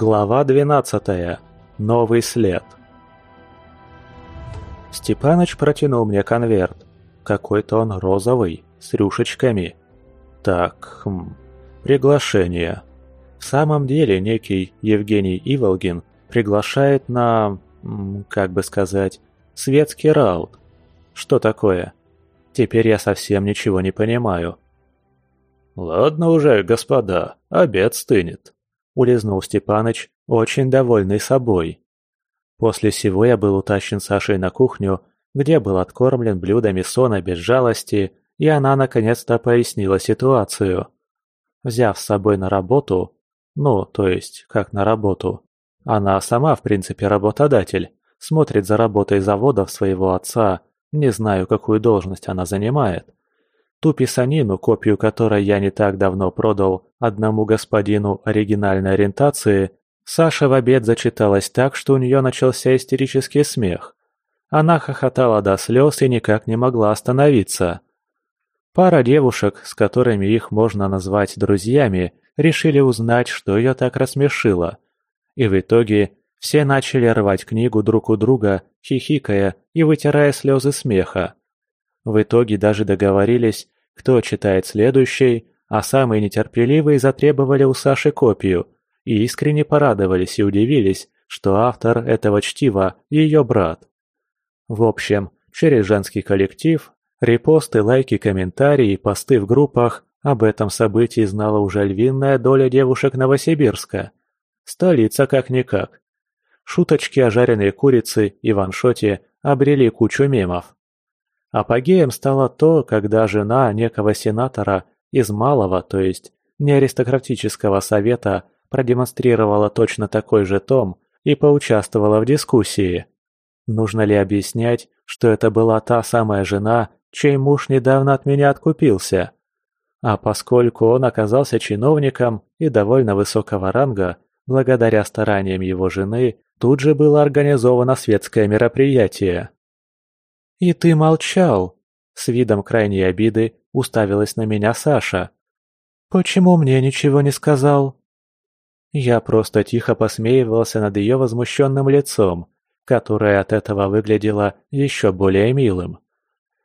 Глава 12. Новый след. Степаныч протянул мне конверт. Какой-то он розовый, с рюшечками. Так, хм, приглашение. В самом деле некий Евгений Иволгин приглашает на, как бы сказать, светский раут. Что такое? Теперь я совсем ничего не понимаю. «Ладно уже, господа, обед стынет», — улизнул Степаныч, очень довольный собой. После всего я был утащен Сашей на кухню, где был откормлен блюдами сона без жалости, и она наконец-то пояснила ситуацию. Взяв с собой на работу, ну, то есть, как на работу, она сама, в принципе, работодатель, смотрит за работой заводов своего отца, не знаю, какую должность она занимает. Ту писанину, копию которой я не так давно продал одному господину оригинальной ориентации, Саша в обед зачиталась так, что у нее начался истерический смех. Она хохотала до слез и никак не могла остановиться. Пара девушек, с которыми их можно назвать друзьями, решили узнать, что ее так рассмешило. И в итоге все начали рвать книгу друг у друга, хихикая и вытирая слезы смеха. В итоге даже договорились, кто читает следующий, а самые нетерпеливые затребовали у Саши копию и искренне порадовались и удивились, что автор этого чтива – ее брат. В общем, через женский коллектив, репосты, лайки, комментарии и посты в группах об этом событии знала уже львиная доля девушек Новосибирска. Столица как-никак. Шуточки о жареной курице и ваншоте обрели кучу мемов. Апогеем стало то, когда жена некого сенатора из малого, то есть не аристократического совета, продемонстрировала точно такой же том и поучаствовала в дискуссии. Нужно ли объяснять, что это была та самая жена, чей муж недавно от меня откупился? А поскольку он оказался чиновником и довольно высокого ранга, благодаря стараниям его жены, тут же было организовано светское мероприятие. «И ты молчал!» С видом крайней обиды уставилась на меня Саша. «Почему мне ничего не сказал?» Я просто тихо посмеивался над ее возмущенным лицом, которое от этого выглядело еще более милым.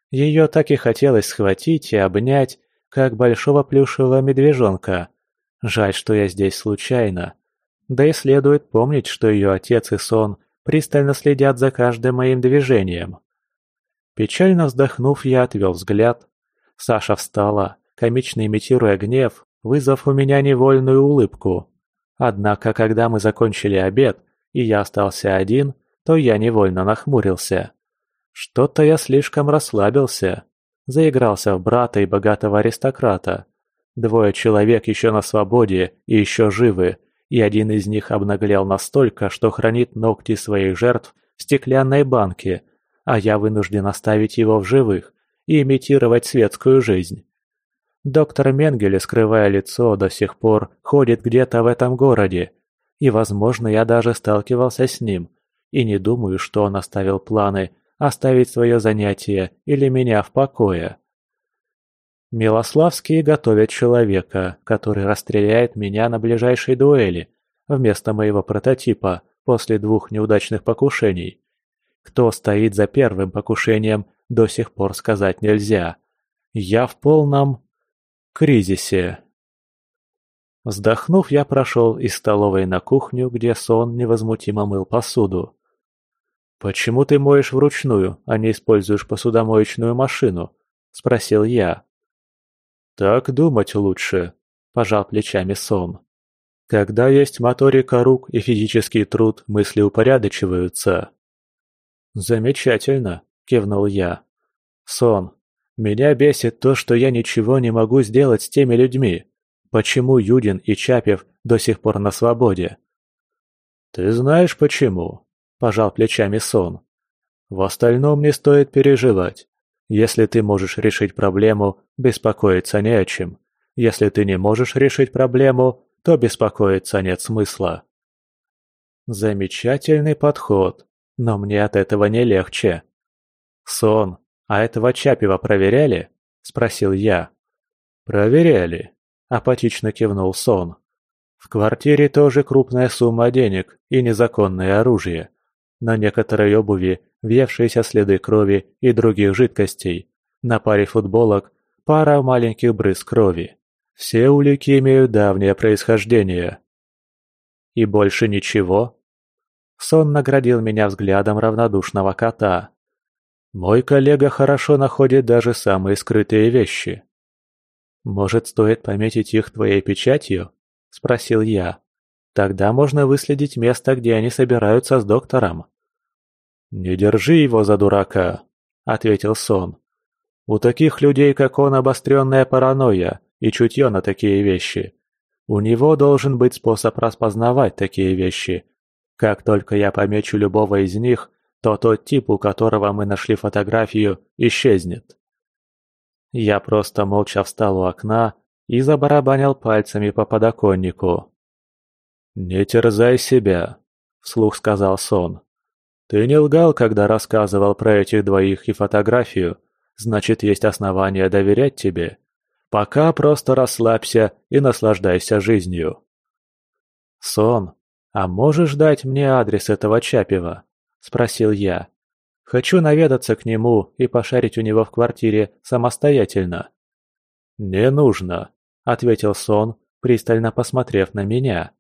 Ее так и хотелось схватить и обнять, как большого плюшевого медвежонка. Жаль, что я здесь случайно. Да и следует помнить, что ее отец и сон пристально следят за каждым моим движением. Печально вздохнув, я отвел взгляд. Саша встала, комично имитируя гнев, вызвав у меня невольную улыбку. Однако, когда мы закончили обед, и я остался один, то я невольно нахмурился. Что-то я слишком расслабился. Заигрался в брата и богатого аристократа. Двое человек еще на свободе и еще живы, и один из них обнаглел настолько, что хранит ногти своих жертв в стеклянной банке, а я вынужден оставить его в живых и имитировать светскую жизнь. Доктор Менгеле, скрывая лицо, до сих пор ходит где-то в этом городе, и, возможно, я даже сталкивался с ним, и не думаю, что он оставил планы оставить свое занятие или меня в покое. Милославские готовят человека, который расстреляет меня на ближайшей дуэли, вместо моего прототипа после двух неудачных покушений. Кто стоит за первым покушением, до сих пор сказать нельзя. Я в полном... кризисе. Вздохнув, я прошел из столовой на кухню, где сон невозмутимо мыл посуду. «Почему ты моешь вручную, а не используешь посудомоечную машину?» – спросил я. «Так думать лучше», – пожал плечами сон. «Когда есть моторика рук и физический труд, мысли упорядочиваются». «Замечательно», – кивнул я. «Сон. Меня бесит то, что я ничего не могу сделать с теми людьми. Почему Юдин и Чапев до сих пор на свободе?» «Ты знаешь почему?» – пожал плечами Сон. «В остальном не стоит переживать. Если ты можешь решить проблему, беспокоиться не о чем. Если ты не можешь решить проблему, то беспокоиться нет смысла». Замечательный подход, но мне от этого не легче. «Сон, а этого Чапева проверяли?» – спросил я. «Проверяли», – апатично кивнул Сон. В квартире тоже крупная сумма денег и незаконное оружие. На некоторой обуви въевшиеся следы крови и других жидкостей. На паре футболок пара маленьких брызг крови. Все улики имеют давнее происхождение. И больше ничего? Сон наградил меня взглядом равнодушного кота. Мой коллега хорошо находит даже самые скрытые вещи. Может, стоит пометить их твоей печатью? – спросил я. «Тогда можно выследить место, где они собираются с доктором». «Не держи его за дурака», – ответил Сон. «У таких людей, как он, обостренная паранойя и чутье на такие вещи. У него должен быть способ распознавать такие вещи. Как только я помечу любого из них, то тот тип, у которого мы нашли фотографию, исчезнет». Я просто молча встал у окна и забарабанил пальцами по подоконнику. «Не терзай себя», — вслух сказал Сон. «Ты не лгал, когда рассказывал про этих двоих и фотографию, значит, есть основания доверять тебе. Пока просто расслабься и наслаждайся жизнью». «Сон, а можешь дать мне адрес этого Чапева?» — спросил я. «Хочу наведаться к нему и пошарить у него в квартире самостоятельно». «Не нужно», — ответил Сон, пристально посмотрев на меня.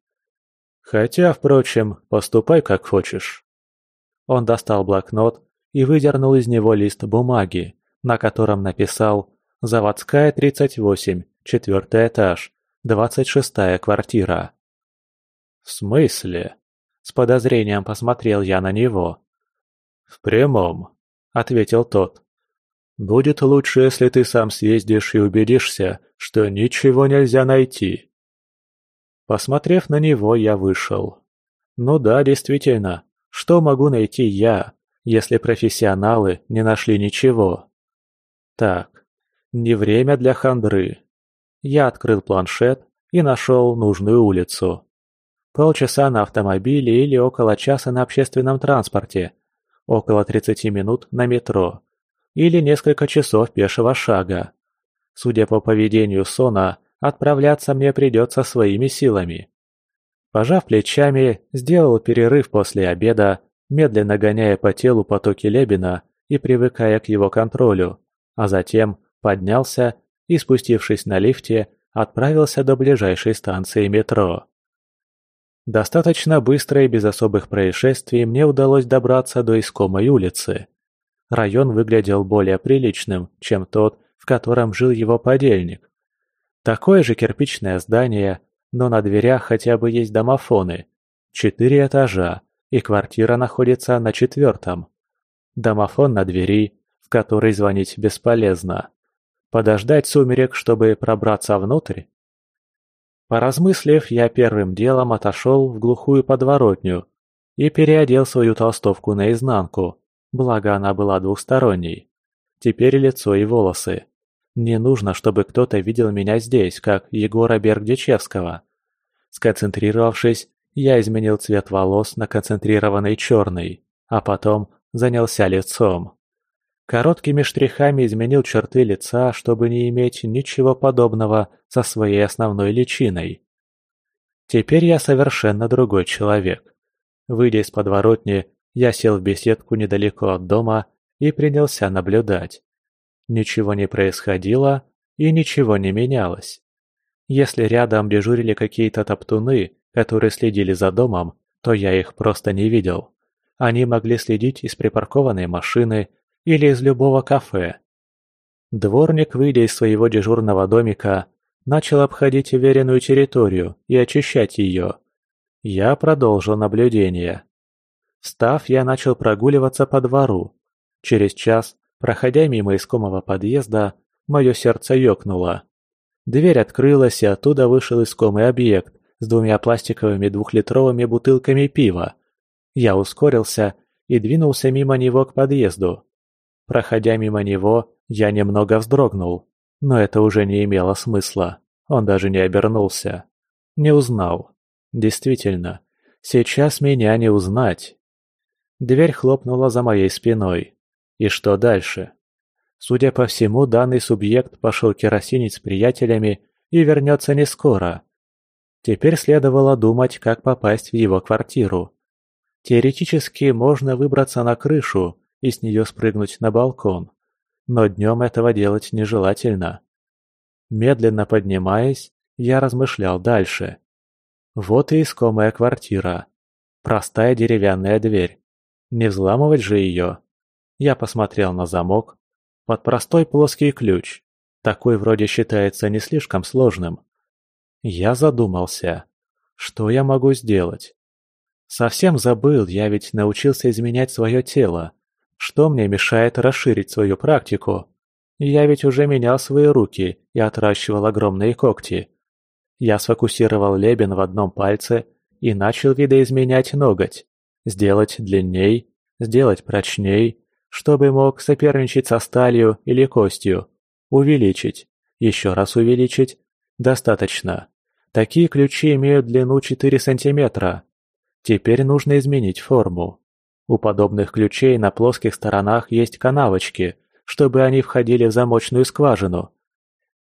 «Хотя, впрочем, поступай как хочешь». Он достал блокнот и выдернул из него лист бумаги, на котором написал «Заводская, 38, четвертый этаж, двадцать шестая квартира». «В смысле?» — с подозрением посмотрел я на него. «В прямом», — ответил тот. Будет лучше, если ты сам съездишь и убедишься, что ничего нельзя найти. Посмотрев на него, я вышел. Ну да, действительно, что могу найти я, если профессионалы не нашли ничего? Так, не время для хандры. Я открыл планшет и нашел нужную улицу. Полчаса на автомобиле или около часа на общественном транспорте. Около 30 минут на метро или несколько часов пешего шага. Судя по поведению Сона, отправляться мне придется своими силами. Пожав плечами, сделал перерыв после обеда, медленно гоняя по телу потоки Лебина и привыкая к его контролю, а затем поднялся и, спустившись на лифте, отправился до ближайшей станции метро. Достаточно быстро и без особых происшествий мне удалось добраться до искомой улицы. Район выглядел более приличным, чем тот, в котором жил его подельник. Такое же кирпичное здание, но на дверях хотя бы есть домофоны. Четыре этажа, и квартира находится на четвертом. Домофон на двери, в который звонить бесполезно. Подождать сумерек, чтобы пробраться внутрь? Поразмыслив, я первым делом отошел в глухую подворотню и переодел свою толстовку наизнанку, Благо она была двухсторонней. Теперь лицо и волосы. Не нужно, чтобы кто-то видел меня здесь, как Егора Бергдичевского. Сконцентрировавшись, я изменил цвет волос на концентрированный черный, а потом занялся лицом. Короткими штрихами изменил черты лица, чтобы не иметь ничего подобного со своей основной личиной. Теперь я совершенно другой человек. Выйдя из подворотни, я сел в беседку недалеко от дома и принялся наблюдать. Ничего не происходило и ничего не менялось. Если рядом дежурили какие-то топтуны, которые следили за домом, то я их просто не видел. Они могли следить из припаркованной машины или из любого кафе. Дворник, выйдя из своего дежурного домика, начал обходить уверенную территорию и очищать ее. Я продолжил наблюдение. Встав, я начал прогуливаться по двору. Через час, проходя мимо искомого подъезда, мое сердце ёкнуло. Дверь открылась, и оттуда вышел искомый объект с двумя пластиковыми двухлитровыми бутылками пива. Я ускорился и двинулся мимо него к подъезду. Проходя мимо него, я немного вздрогнул, но это уже не имело смысла. Он даже не обернулся. Не узнал. Действительно, сейчас меня не узнать. Дверь хлопнула за моей спиной. И что дальше? Судя по всему, данный субъект пошел керосинить с приятелями и вернется не скоро. Теперь следовало думать, как попасть в его квартиру. Теоретически можно выбраться на крышу и с нее спрыгнуть на балкон, но днем этого делать нежелательно. Медленно поднимаясь, я размышлял дальше. Вот и искомая квартира. Простая деревянная дверь. Не взламывать же ее. Я посмотрел на замок. Под простой плоский ключ. Такой вроде считается не слишком сложным. Я задумался. Что я могу сделать? Совсем забыл, я ведь научился изменять свое тело. Что мне мешает расширить свою практику? Я ведь уже менял свои руки и отращивал огромные когти. Я сфокусировал лебен в одном пальце и начал видоизменять ноготь. Сделать длинней, сделать прочней, чтобы мог соперничать со сталью или костью. Увеличить, еще раз увеличить. Достаточно. Такие ключи имеют длину 4 сантиметра. Теперь нужно изменить форму. У подобных ключей на плоских сторонах есть канавочки, чтобы они входили в замочную скважину.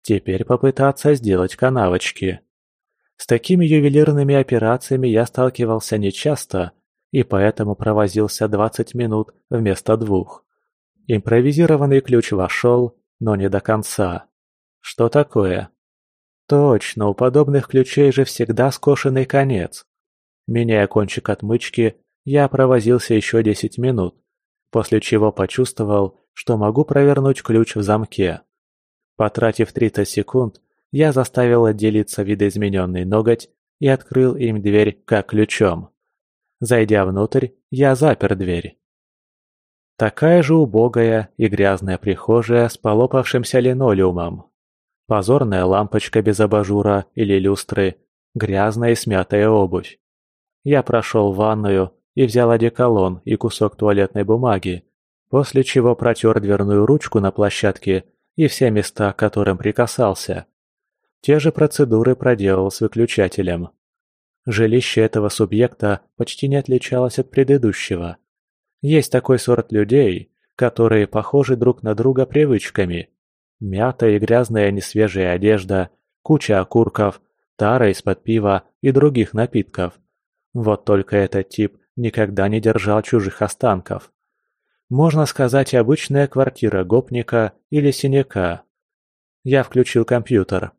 Теперь попытаться сделать канавочки. С такими ювелирными операциями я сталкивался нечасто, и поэтому провозился 20 минут вместо двух. Импровизированный ключ вошел, но не до конца. Что такое? Точно, у подобных ключей же всегда скошенный конец. Меняя кончик отмычки, я провозился еще 10 минут, после чего почувствовал, что могу провернуть ключ в замке. Потратив 30 секунд, я заставил отделиться видоизмененный ноготь и открыл им дверь как ключом. Зайдя внутрь, я запер дверь. Такая же убогая и грязная прихожая с полопавшимся линолеумом. Позорная лампочка без абажура или люстры, грязная и смятая обувь. Я прошел в ванную и взял одеколон и кусок туалетной бумаги, после чего протер дверную ручку на площадке и все места, к которым прикасался. Те же процедуры проделал с выключателем. Жилище этого субъекта почти не отличалось от предыдущего. Есть такой сорт людей, которые похожи друг на друга привычками, Мятая и грязная несвежая одежда, куча окурков, тара из-под пива и других напитков. Вот только этот тип никогда не держал чужих останков. Можно сказать, обычная квартира гопника или синяка. Я включил компьютер.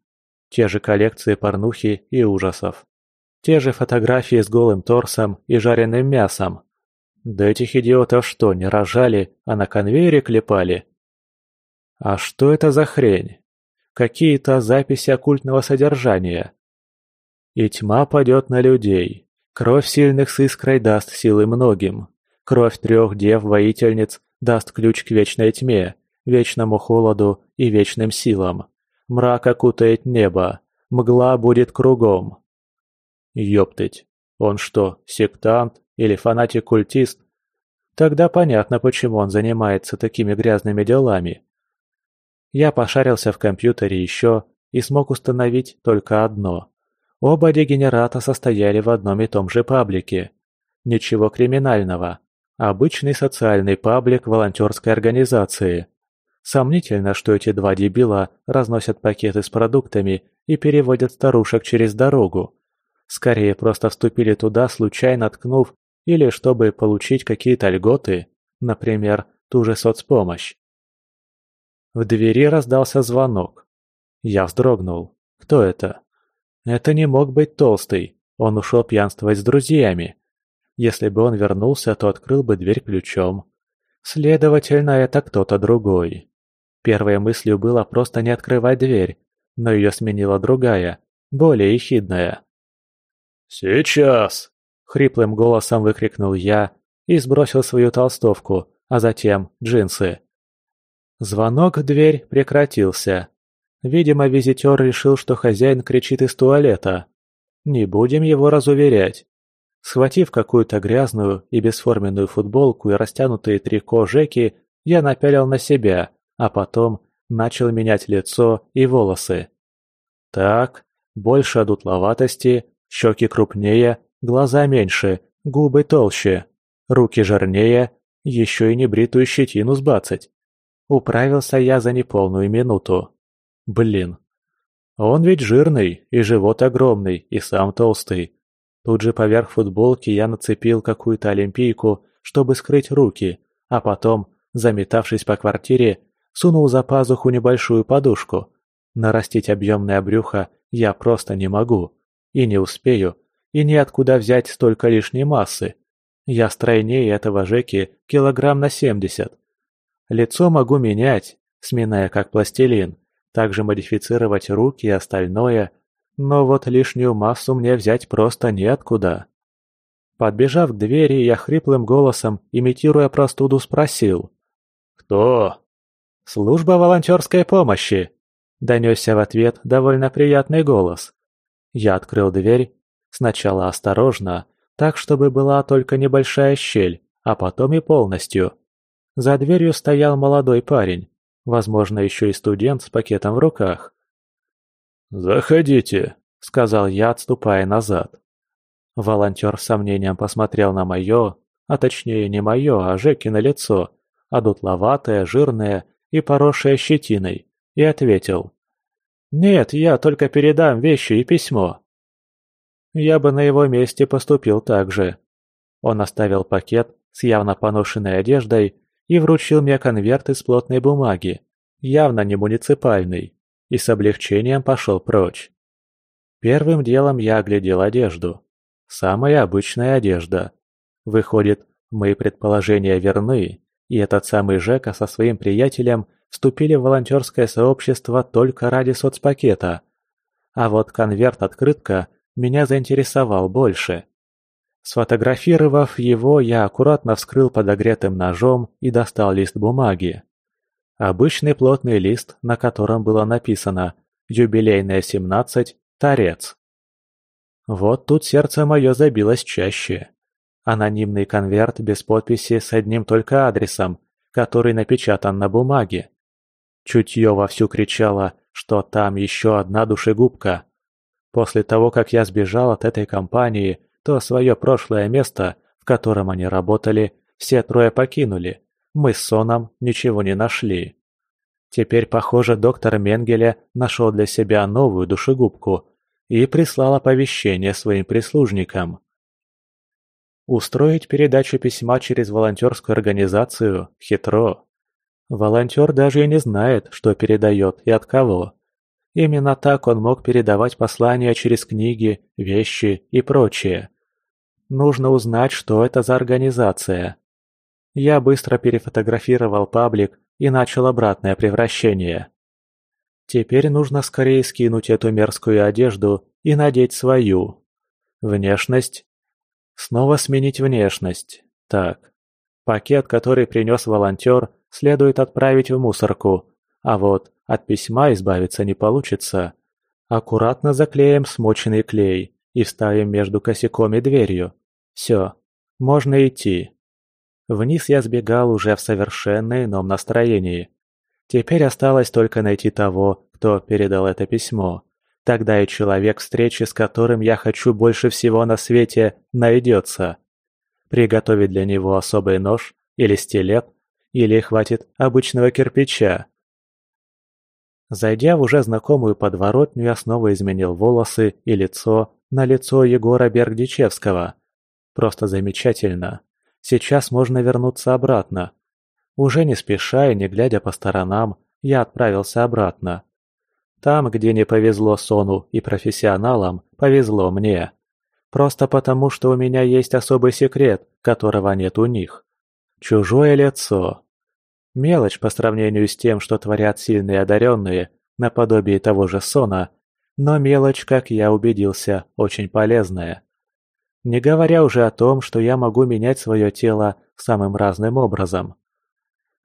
Те же коллекции порнухи и ужасов. Те же фотографии с голым торсом и жареным мясом. Да этих идиотов что, не рожали, а на конвейере клепали? А что это за хрень? Какие-то записи оккультного содержания. И тьма падет на людей. Кровь сильных с искрой даст силы многим. Кровь трех дев-воительниц даст ключ к вечной тьме, вечному холоду и вечным силам. Мрак окутает небо, мгла будет кругом. Ёптыть, он что, сектант или фанатик-культист? Тогда понятно, почему он занимается такими грязными делами. Я пошарился в компьютере еще и смог установить только одно. Оба дегенерата состояли в одном и том же паблике. Ничего криминального. Обычный социальный паблик волонтерской организации. Сомнительно, что эти два дебила разносят пакеты с продуктами и переводят старушек через дорогу. Скорее, просто вступили туда, случайно ткнув, или чтобы получить какие-то льготы, например, ту же соцпомощь. В двери раздался звонок. Я вздрогнул. Кто это? Это не мог быть Толстый. Он ушел пьянствовать с друзьями. Если бы он вернулся, то открыл бы дверь ключом. Следовательно, это кто-то другой. Первой мыслью было просто не открывать дверь, но ее сменила другая, более ехидная. «Сейчас!» — хриплым голосом выкрикнул я и сбросил свою толстовку, а затем джинсы. Звонок в дверь прекратился. Видимо, визитер решил, что хозяин кричит из туалета. Не будем его разуверять. Схватив какую-то грязную и бесформенную футболку и растянутые трико Жеки, я напялил на себя, а потом начал менять лицо и волосы. Так, больше одутловатости, щеки крупнее, глаза меньше, губы толще, руки жирнее, еще и небритую щетину сбацать. Управился я за неполную минуту. Блин. Он ведь жирный, и живот огромный, и сам толстый. Тут же поверх футболки я нацепил какую-то олимпийку, чтобы скрыть руки, а потом, заметавшись по квартире, сунул за пазуху небольшую подушку. Нарастить объемное брюхо я просто не могу. И не успею, и неоткуда взять столько лишней массы. Я стройнее этого Жеки килограмм на семьдесят. Лицо могу менять, сминая как пластилин, также модифицировать руки и остальное, но вот лишнюю массу мне взять просто неоткуда. Подбежав к двери, я хриплым голосом, имитируя простуду, спросил. «Кто?» «Служба волонтерской помощи», — донесся в ответ довольно приятный голос. Я открыл дверь, сначала осторожно, так, чтобы была только небольшая щель, а потом и полностью. За дверью стоял молодой парень, возможно, еще и студент с пакетом в руках. «Заходите», — сказал я, отступая назад. Волонтер с сомнением посмотрел на мое, а точнее не мое, а Жекино лицо, одутловатое, жирное и поросшее щетиной, и ответил. «Нет, я только передам вещи и письмо». Я бы на его месте поступил так же. Он оставил пакет с явно поношенной одеждой и вручил мне конверт из плотной бумаги, явно не муниципальный, и с облегчением пошел прочь. Первым делом я оглядел одежду. Самая обычная одежда. Выходит, мои предположения верны, и этот самый Жека со своим приятелем вступили в волонтерское сообщество только ради соцпакета. А вот конверт-открытка меня заинтересовал больше. Сфотографировав его, я аккуратно вскрыл подогретым ножом и достал лист бумаги. Обычный плотный лист, на котором было написано «Юбилейная 17, Торец». Вот тут сердце мое забилось чаще. Анонимный конверт без подписи с одним только адресом, который напечатан на бумаге. Чутье вовсю кричало, что там еще одна душегубка. После того, как я сбежал от этой компании, то свое прошлое место, в котором они работали, все трое покинули. Мы с Соном ничего не нашли. Теперь, похоже, доктор Менгеле нашел для себя новую душегубку и прислал оповещение своим прислужникам. Устроить передачу письма через волонтерскую организацию хитро. Волонтер даже и не знает, что передает и от кого. Именно так он мог передавать послания через книги, вещи и прочее. Нужно узнать, что это за организация. Я быстро перефотографировал паблик и начал обратное превращение. Теперь нужно скорее скинуть эту мерзкую одежду и надеть свою. Внешность. Снова сменить внешность. Так. Пакет, который принес волонтер, следует отправить в мусорку, а вот от письма избавиться не получится. Аккуратно заклеим смоченный клей и вставим между косяком и дверью. Все, можно идти. Вниз я сбегал уже в совершенно ином настроении. Теперь осталось только найти того, кто передал это письмо. Тогда и человек, встречи с которым я хочу больше всего на свете, найдется. Приготовить для него особый нож или стилет, или хватит обычного кирпича. Зайдя в уже знакомую подворотню, я снова изменил волосы и лицо на лицо Егора Бергдичевского. Просто замечательно. Сейчас можно вернуться обратно. Уже не спеша и не глядя по сторонам, я отправился обратно. Там, где не повезло Сону и профессионалам, повезло мне. Просто потому, что у меня есть особый секрет, которого нет у них. Чужое лицо. Мелочь по сравнению с тем, что творят сильные одаренные, наподобие того же Сона, но мелочь, как я убедился, очень полезная. Не говоря уже о том, что я могу менять свое тело самым разным образом.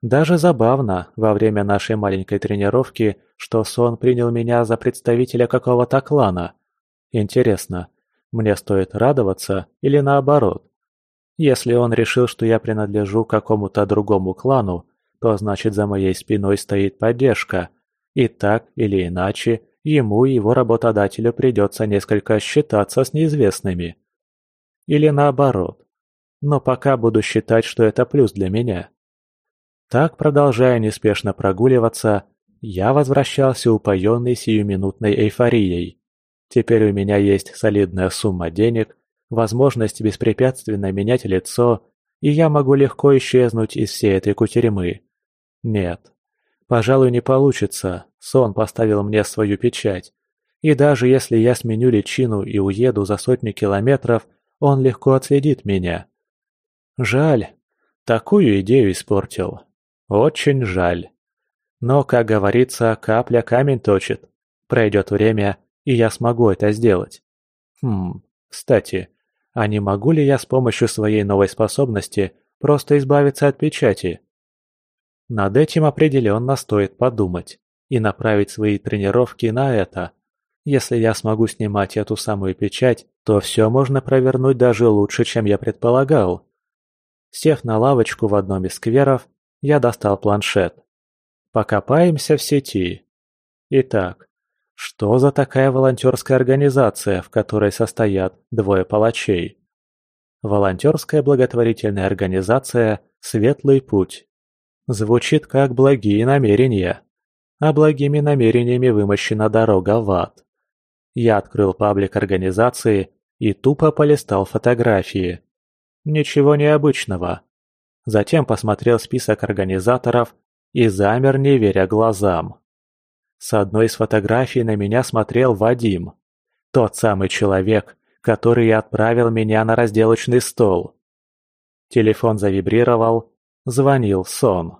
Даже забавно, во время нашей маленькой тренировки, что Сон принял меня за представителя какого-то клана. Интересно, мне стоит радоваться или наоборот? Если он решил, что я принадлежу какому-то другому клану, то значит за моей спиной стоит поддержка. И так или иначе, ему и его работодателю придется несколько считаться с неизвестными. Или наоборот. Но пока буду считать, что это плюс для меня. Так, продолжая неспешно прогуливаться, Я возвращался упоенный сиюминутной эйфорией. Теперь у меня есть солидная сумма денег, возможность беспрепятственно менять лицо, и я могу легко исчезнуть из всей этой кутерьмы. Нет, пожалуй, не получится, сон поставил мне свою печать. И даже если я сменю личину и уеду за сотни километров, он легко отследит меня. Жаль, такую идею испортил. Очень жаль. Но, как говорится, капля камень точит. Пройдет время, и я смогу это сделать. Хм, кстати, а не могу ли я с помощью своей новой способности просто избавиться от печати? Над этим определенно стоит подумать и направить свои тренировки на это. Если я смогу снимать эту самую печать, то все можно провернуть даже лучше, чем я предполагал. Сев на лавочку в одном из скверов, я достал планшет. Покопаемся в сети. Итак, что за такая волонтерская организация, в которой состоят двое палачей? Волонтерская благотворительная организация «Светлый путь». Звучит как благие намерения. А благими намерениями вымощена дорога в ад. Я открыл паблик организации и тупо полистал фотографии. Ничего необычного. Затем посмотрел список организаторов и замер, не веря глазам. С одной из фотографий на меня смотрел Вадим. Тот самый человек, который отправил меня на разделочный стол. Телефон завибрировал, звонил сон.